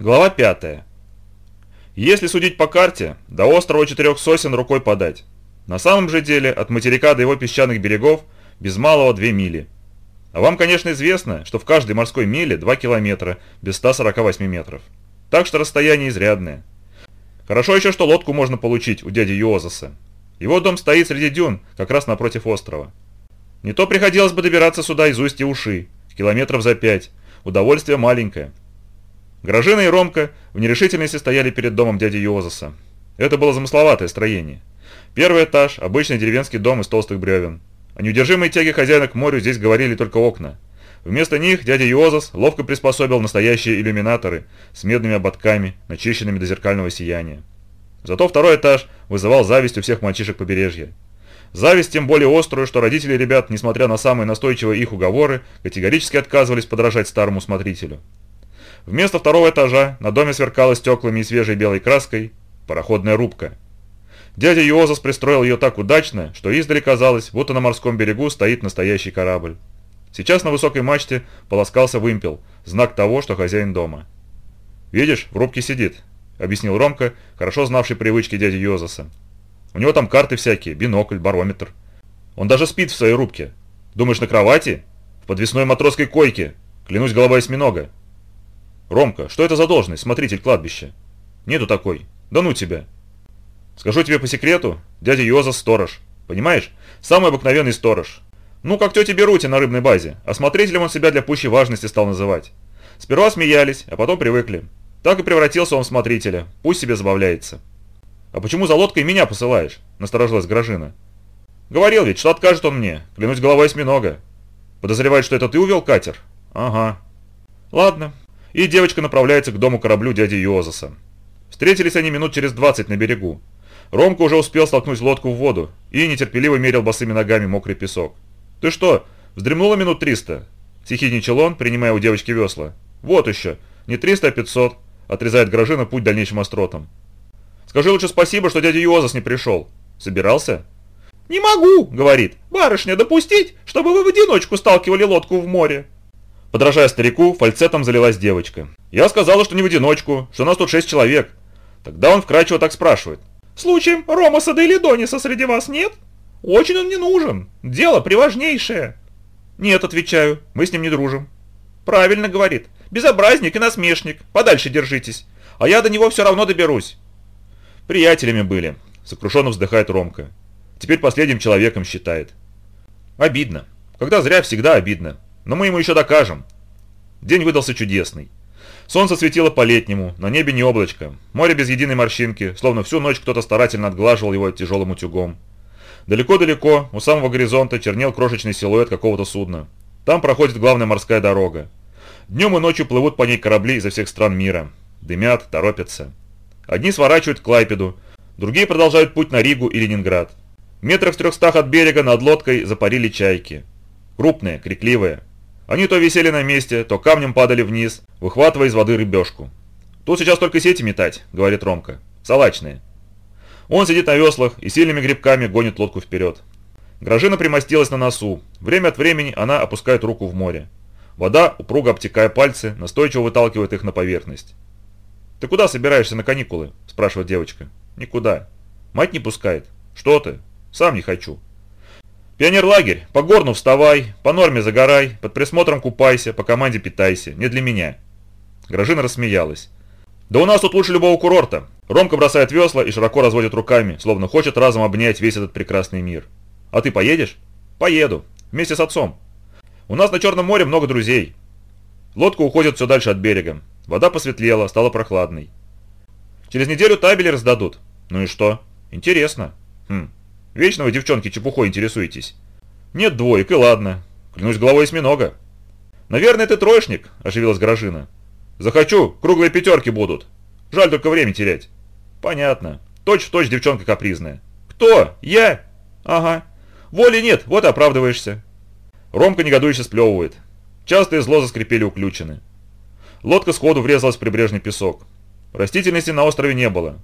Глава 5. Если судить по карте, до острова Четырех Сосен рукой подать. На самом же деле, от материка до его песчаных берегов без малого 2 мили. А вам, конечно, известно, что в каждой морской миле 2 километра без 148 метров. Так что расстояние изрядное. Хорошо еще, что лодку можно получить у дяди Йозаса. Его дом стоит среди дюн, как раз напротив острова. Не то приходилось бы добираться сюда из устья уши, километров за пять. Удовольствие маленькое. Гражина и Ромка в нерешительности стояли перед домом дяди Йозаса. Это было замысловатое строение. Первый этаж – обычный деревенский дом из толстых бревен. О неудержимой тяге хозяина к морю здесь говорили только окна. Вместо них дядя Йозас ловко приспособил настоящие иллюминаторы с медными ободками, начищенными до зеркального сияния. Зато второй этаж вызывал зависть у всех мальчишек побережья. Зависть тем более острую, что родители ребят, несмотря на самые настойчивые их уговоры, категорически отказывались подражать старому смотрителю. Вместо второго этажа на доме сверкала стеклами и свежей белой краской пароходная рубка. Дядя Йозас пристроил ее так удачно, что издали казалось, будто на морском берегу стоит настоящий корабль. Сейчас на высокой мачте полоскался вымпел, знак того, что хозяин дома. «Видишь, в рубке сидит», — объяснил Ромка, хорошо знавший привычки дяди Йозаса. «У него там карты всякие, бинокль, барометр. Он даже спит в своей рубке. Думаешь, на кровати? В подвесной матросской койке. Клянусь, голова осьминога. «Ромка, что это за должность, смотритель кладбища?» «Нету такой. Да ну тебя!» «Скажу тебе по секрету, дядя Йоза сторож. Понимаешь? Самый обыкновенный сторож. Ну, как тетя Берути на рыбной базе, а смотрителем он себя для пущей важности стал называть. Сперва смеялись, а потом привыкли. Так и превратился он в смотрителя. Пусть себе забавляется». «А почему за лодкой меня посылаешь?» – насторожилась Гражина. «Говорил ведь, что откажет он мне. Клянусь головой осьминога. Подозревает, что это ты увел катер?» «Ага». «Ладно, и девочка направляется к дому-кораблю дяди Йозаса. Встретились они минут через 20 на берегу. Ромка уже успел столкнуть лодку в воду и нетерпеливо мерил босыми ногами мокрый песок. «Ты что, вздремнула минут 300?» Сихидничал он, принимая у девочки весла. «Вот еще, не 300, а 500», отрезает Грожина путь дальнейшим остротам. «Скажи лучше спасибо, что дядя Йозас не пришел. Собирался?» «Не могу», — говорит, — «барышня допустить, чтобы вы в одиночку сталкивали лодку в море». Подражая старику, фальцетом залилась девочка. «Я сказала, что не в одиночку, что нас тут шесть человек». Тогда он вкрадчиво так спрашивает. «Случаем Ромаса да или Дониса среди вас нет? Очень он не нужен. Дело приважнейшее». «Нет», отвечаю, мы с ним не дружим. «Правильно, — говорит, — безобразник и насмешник, подальше держитесь, а я до него все равно доберусь». «Приятелями были», — сокрушенно вздыхает Ромка. «Теперь последним человеком считает». «Обидно. Когда зря, всегда обидно. Но мы ему еще докажем. День выдался чудесный. Солнце светило по-летнему, на небе не облачко, море без единой морщинки, словно всю ночь кто-то старательно отглаживал его тяжелым утюгом. Далеко-далеко, у самого горизонта, чернел крошечный силуэт какого-то судна. Там проходит главная морская дорога. Днем и ночью плывут по ней корабли изо всех стран мира. Дымят, торопятся. Одни сворачивают к Клайпеду, другие продолжают путь на Ригу и Ленинград. Метрах в трехстах от берега над лодкой запарили чайки. Крупные, крикливые. Они то висели на месте, то камнем падали вниз, выхватывая из воды рыбешку. «Тут сейчас только сети метать», — говорит Ромка. «Салачные». Он сидит на веслах и сильными грибками гонит лодку вперед. Гражина примостилась на носу. Время от времени она опускает руку в море. Вода, упруго обтекая пальцы, настойчиво выталкивает их на поверхность. «Ты куда собираешься на каникулы?» – спрашивает девочка. «Никуда. Мать не пускает. Что ты? Сам не хочу». Пионерлагерь. По горну вставай, по норме загорай, под присмотром купайся, по команде питайся. Не для меня. Гражина рассмеялась. Да у нас тут лучше любого курорта. Ромка бросает весла и широко разводит руками, словно хочет разом обнять весь этот прекрасный мир. А ты поедешь? Поеду. Вместе с отцом. У нас на Черном море много друзей. Лодка уходит все дальше от берега. Вода посветлела, стала прохладной. Через неделю табели раздадут. Ну и что? Интересно. Хм. Вечно вы, девчонки, чепухой интересуетесь. Нет двоек, и ладно. Клянусь головой осьминога. Наверное, ты троечник, оживилась Гражина. Захочу, круглые пятерки будут. Жаль только время терять. Понятно. Точь в точь девчонка капризная. Кто? Я? Ага. Воли нет, вот и оправдываешься. Ромка негодующе сплевывает. Часто и зло заскрипели уключены. Лодка сходу врезалась в прибрежный песок. Растительности на острове не было.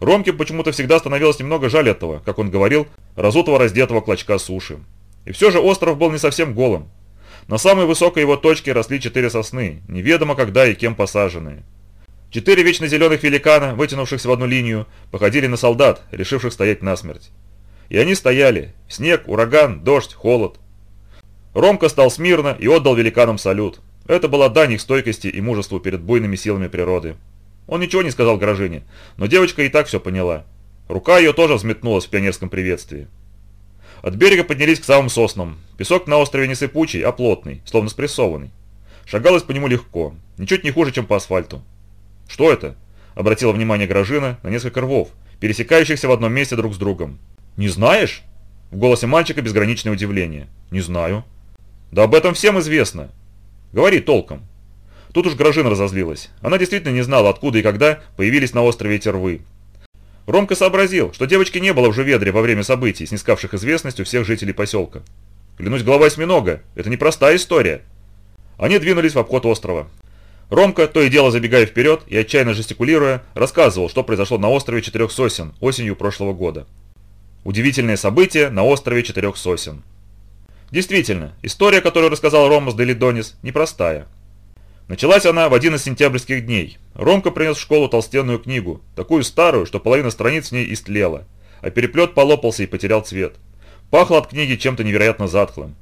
Ромке почему-то всегда становилось немного жаль этого, как он говорил, разутого раздетого клочка суши. И все же остров был не совсем голым. На самой высокой его точке росли четыре сосны, неведомо когда и кем посаженные. Четыре вечно зеленых великана, вытянувшихся в одну линию, походили на солдат, решивших стоять насмерть. И они стояли. Снег, ураган, дождь, холод. Ромка стал смирно и отдал великанам салют. Это была дань их стойкости и мужеству перед буйными силами природы. Он ничего не сказал Грожине, но девочка и так все поняла. Рука ее тоже взметнулась в пионерском приветствии. От берега поднялись к самым соснам. Песок на острове не сыпучий, а плотный, словно спрессованный. Шагалось по нему легко, ничуть не хуже, чем по асфальту. «Что это?» – обратила внимание Грожина на несколько рвов, пересекающихся в одном месте друг с другом. «Не знаешь?» В голосе мальчика безграничное удивление. «Не знаю». «Да об этом всем известно». «Говори толком». Тут уж Грожина разозлилась. Она действительно не знала, откуда и когда появились на острове эти рвы. Ромка сообразил, что девочки не было уже ведре во время событий, снискавших известность у всех жителей поселка. Клянусь головой осьминога, это непростая история. Они двинулись в обход острова. Ромка, то и дело забегая вперед и отчаянно жестикулируя, рассказывал, что произошло на острове Четырех Сосен осенью прошлого года. Удивительное событие на острове Четырех Сосен. Действительно, история, которую рассказал Ромас Делидонис, непростая. Началась она в один из сентябрьских дней. Ромка принес в школу толстенную книгу, такую старую, что половина страниц в ней истлела, а переплет полопался и потерял цвет. Пахло от книги чем-то невероятно затхлым.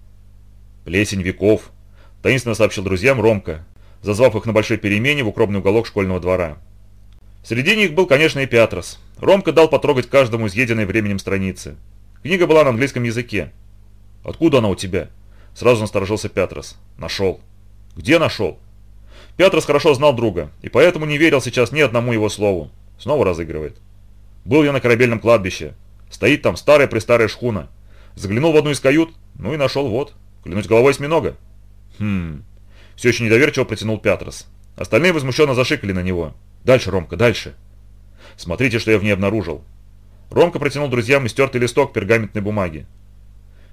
«Плесень веков», – таинственно сообщил друзьям Ромка, зазвав их на большой перемене в укромный уголок школьного двора. Среди них был, конечно, и Пятрос. Ромка дал потрогать каждому изъеденной временем страницы. Книга была на английском языке. «Откуда она у тебя?» Сразу насторожился Пятрос. «Нашел». «Где нашел?» Пятрос хорошо знал друга, и поэтому не верил сейчас ни одному его слову. Снова разыгрывает. Был я на корабельном кладбище. Стоит там старая-престарая шхуна. Заглянул в одну из кают, ну и нашел вот. Клянусь головой осьминога. Хм. Все еще недоверчиво протянул Пятрос. Остальные возмущенно зашикали на него. Дальше, Ромка, дальше. Смотрите, что я в ней обнаружил. Ромка протянул друзьям истертый листок пергаментной бумаги.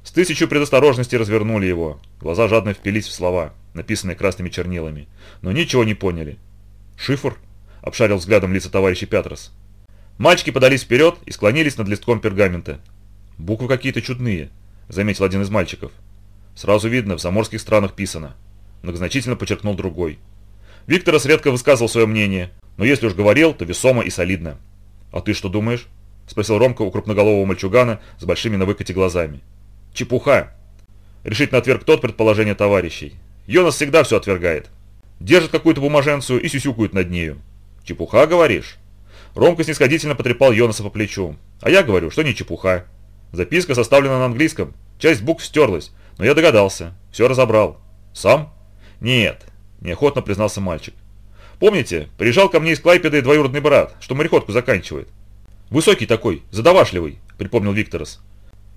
С тысячу предосторожностей развернули его. Глаза жадно впились в слова, написанные красными чернилами, но ничего не поняли. «Шифр?» – обшарил взглядом лица товарища Пятрос. Мальчики подались вперед и склонились над листком пергамента. «Буквы какие-то чудные», – заметил один из мальчиков. «Сразу видно, в заморских странах писано», – многозначительно подчеркнул другой. Викторос редко высказывал свое мнение, но если уж говорил, то весомо и солидно. «А ты что думаешь?» – спросил Ромка у крупноголового мальчугана с большими на выкате глазами. Чепуха. Решительно отверг тот предположение товарищей. Йонас всегда все отвергает. Держит какую-то бумаженцию и сюсюкает над нею. Чепуха, говоришь? Ромка снисходительно потрепал Йонаса по плечу. А я говорю, что не чепуха. Записка составлена на английском. Часть букв стерлась, но я догадался. Все разобрал. Сам? Нет, неохотно признался мальчик. Помните, приезжал ко мне из Клайпеды двоюродный брат, что мореходку заканчивает. Высокий такой, задавашливый, припомнил Викторос.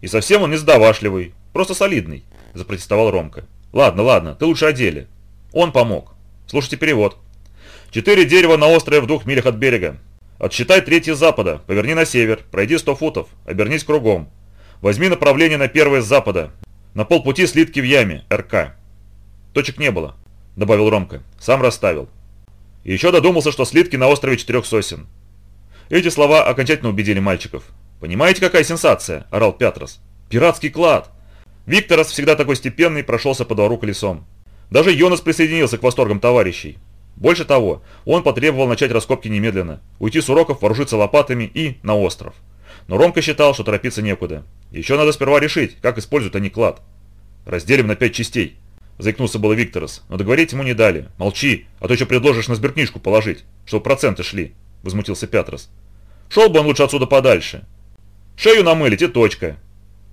«И совсем он не сдавашливый, просто солидный», – запротестовал Ромка. «Ладно, ладно, ты лучше о деле». Он помог. Слушайте перевод. «Четыре дерева на острове в двух милях от берега. Отсчитай третье с запада, поверни на север, пройди сто футов, обернись кругом. Возьми направление на первое с запада. На полпути слитки в яме, РК». «Точек не было», – добавил Ромка. «Сам расставил». И еще додумался, что слитки на острове четырех сосен. Эти слова окончательно убедили мальчиков. «Понимаете, какая сенсация?» – орал Пятрос. «Пиратский клад!» Викторос, всегда такой степенный, прошелся по двору колесом. Даже Йонас присоединился к восторгам товарищей. Больше того, он потребовал начать раскопки немедленно, уйти с уроков, вооружиться лопатами и на остров. Но Ромка считал, что торопиться некуда. Еще надо сперва решить, как используют они клад. «Разделим на пять частей», – заикнулся было Викторос, но договорить ему не дали. «Молчи, а то еще предложишь на сберкнижку положить, чтобы проценты шли», – возмутился Пятрос. «Шел бы он лучше отсюда подальше. Шею намылить и точка.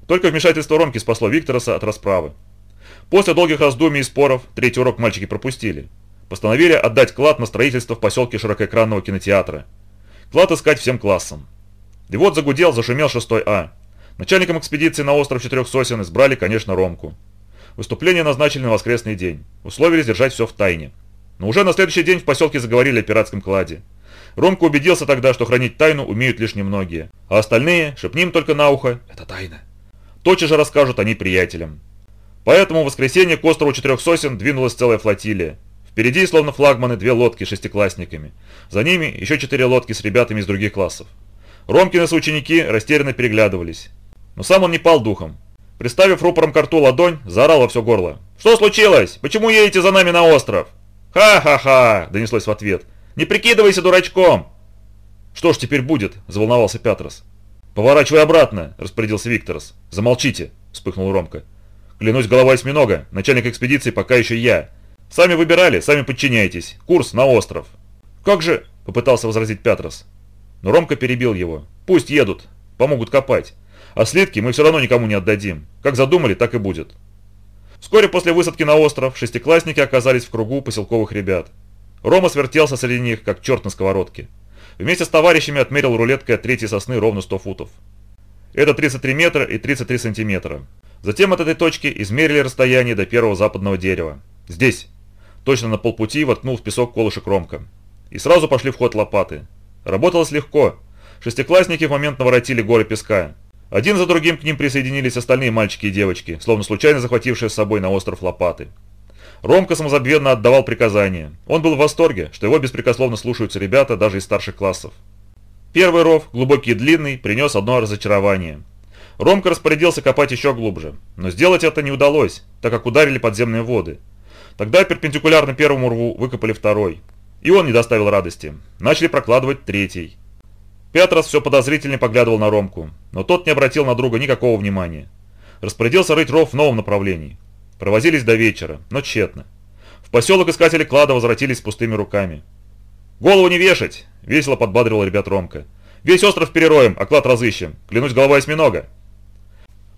Только вмешательство Ромки спасло Виктороса от расправы. После долгих раздумий и споров третий урок мальчики пропустили. Постановили отдать клад на строительство в поселке широкоэкранного кинотеатра. Клад искать всем классам. И вот загудел, зашумел 6 А. Начальником экспедиции на остров Четырех Сосен избрали, конечно, Ромку. Выступление назначили на воскресный день. Условились держать все в тайне. Но уже на следующий день в поселке заговорили о пиратском кладе. Ромка убедился тогда, что хранить тайну умеют лишь немногие, а остальные, шепним только на ухо, это тайна. Тотчас же расскажут они приятелям. Поэтому в воскресенье к острову Четырех Сосен двинулась целая флотилия. Впереди, словно флагманы, две лодки с шестиклассниками. За ними еще четыре лодки с ребятами из других классов. Ромкины соученики растерянно переглядывались. Но сам он не пал духом. Приставив рупором к ладонь, заорал во все горло. «Что случилось? Почему едете за нами на остров?» «Ха-ха-ха!» – донеслось в ответ. Не прикидывайся дурачком!» «Что ж теперь будет?» – заволновался Пятрос. «Поворачивай обратно!» – распорядился Викторос. «Замолчите!» – вспыхнул Ромка. «Клянусь голова осьминога, начальник экспедиции пока еще я. Сами выбирали, сами подчиняйтесь. Курс на остров». «Как же?» – попытался возразить Пятрос. Но Ромка перебил его. «Пусть едут, помогут копать. А слитки мы все равно никому не отдадим. Как задумали, так и будет». Вскоре после высадки на остров шестиклассники оказались в кругу поселковых ребят. Рома свертелся среди них, как черт на сковородке. Вместе с товарищами отмерил рулеткой от третьей сосны ровно 100 футов. Это 33 метра и 33 сантиметра. Затем от этой точки измерили расстояние до первого западного дерева. Здесь. Точно на полпути воткнул в песок колышек Ромка. И сразу пошли в ход лопаты. Работалось легко. Шестиклассники в момент наворотили горы песка. Один за другим к ним присоединились остальные мальчики и девочки, словно случайно захватившие с собой на остров лопаты. Ромка самозабвенно отдавал приказания. Он был в восторге, что его беспрекословно слушаются ребята даже из старших классов. Первый ров, глубокий и длинный, принес одно разочарование. Ромка распорядился копать еще глубже, но сделать это не удалось, так как ударили подземные воды. Тогда перпендикулярно первому рву выкопали второй. И он не доставил радости. Начали прокладывать третий. Петрос все подозрительно поглядывал на Ромку, но тот не обратил на друга никакого внимания. Распорядился рыть ров в новом направлении. Провозились до вечера, но тщетно. В поселок искатели клада возвратились с пустыми руками. «Голову не вешать!» – весело подбадривал ребят Ромка. «Весь остров перероем, а клад разыщем. Клянусь, голова осьминога!»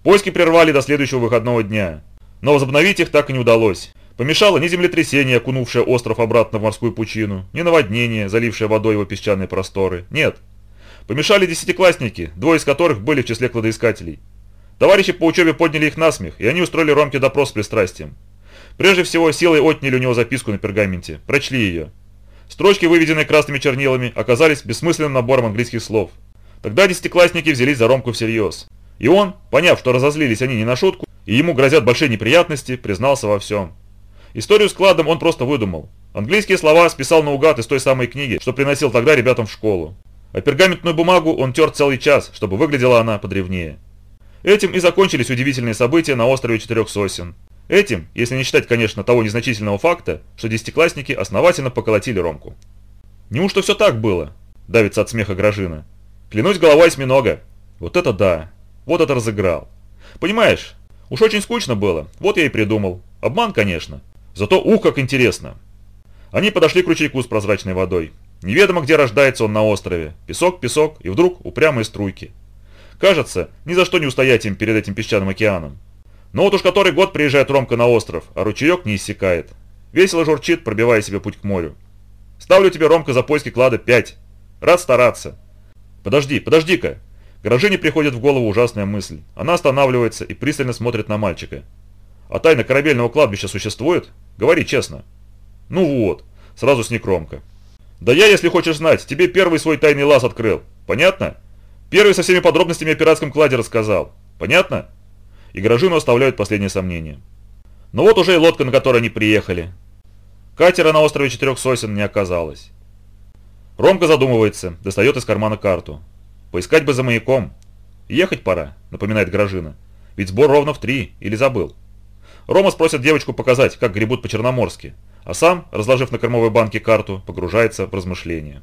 Поиски прервали до следующего выходного дня. Но возобновить их так и не удалось. Помешало ни землетрясение, окунувшее остров обратно в морскую пучину, ни наводнение, залившее водой его песчаные просторы. Нет. Помешали десятиклассники, двое из которых были в числе кладоискателей. Товарищи по учебе подняли их на смех, и они устроили Ромке допрос с пристрастием. Прежде всего, силой отняли у него записку на пергаменте, прочли ее. Строчки, выведенные красными чернилами, оказались бессмысленным набором английских слов. Тогда десятиклассники взялись за Ромку всерьез. И он, поняв, что разозлились они не на шутку, и ему грозят большие неприятности, признался во всем. Историю с кладом он просто выдумал. Английские слова списал наугад из той самой книги, что приносил тогда ребятам в школу. А пергаментную бумагу он тер целый час, чтобы выглядела она подревнее. Этим и закончились удивительные события на острове Четырех Сосен. Этим, если не считать, конечно, того незначительного факта, что десятиклассники основательно поколотили Ромку. «Неужто все так было?» – давится от смеха Грожина. «Клянусь головой осьминога». «Вот это да! Вот это разыграл!» «Понимаешь, уж очень скучно было, вот я и придумал. Обман, конечно. Зато ух, как интересно!» Они подошли к ручейку с прозрачной водой. Неведомо, где рождается он на острове. Песок, песок, и вдруг упрямые струйки. Кажется, ни за что не устоять им перед этим песчаным океаном. Но вот уж который год приезжает Ромка на остров, а ручеек не иссякает. Весело журчит, пробивая себе путь к морю. Ставлю тебе, Ромка, за поиски клада 5. Рад стараться. Подожди, подожди-ка. Грожине приходит в голову ужасная мысль. Она останавливается и пристально смотрит на мальчика. А тайна корабельного кладбища существует? Говори честно. Ну вот, сразу сник Ромка. Да я, если хочешь знать, тебе первый свой тайный лаз открыл. Понятно? Первый со всеми подробностями о пиратском кладе рассказал. Понятно? И Грожину оставляют последние сомнения. Но вот уже и лодка, на которой они приехали. Катера на острове Четырех Сосен не оказалось. Ромка задумывается, достает из кармана карту. Поискать бы за маяком. Ехать пора, напоминает Грожина. Ведь сбор ровно в три, или забыл. Рома спросит девочку показать, как гребут по-черноморски, а сам, разложив на кормовой банке карту, погружается в размышления.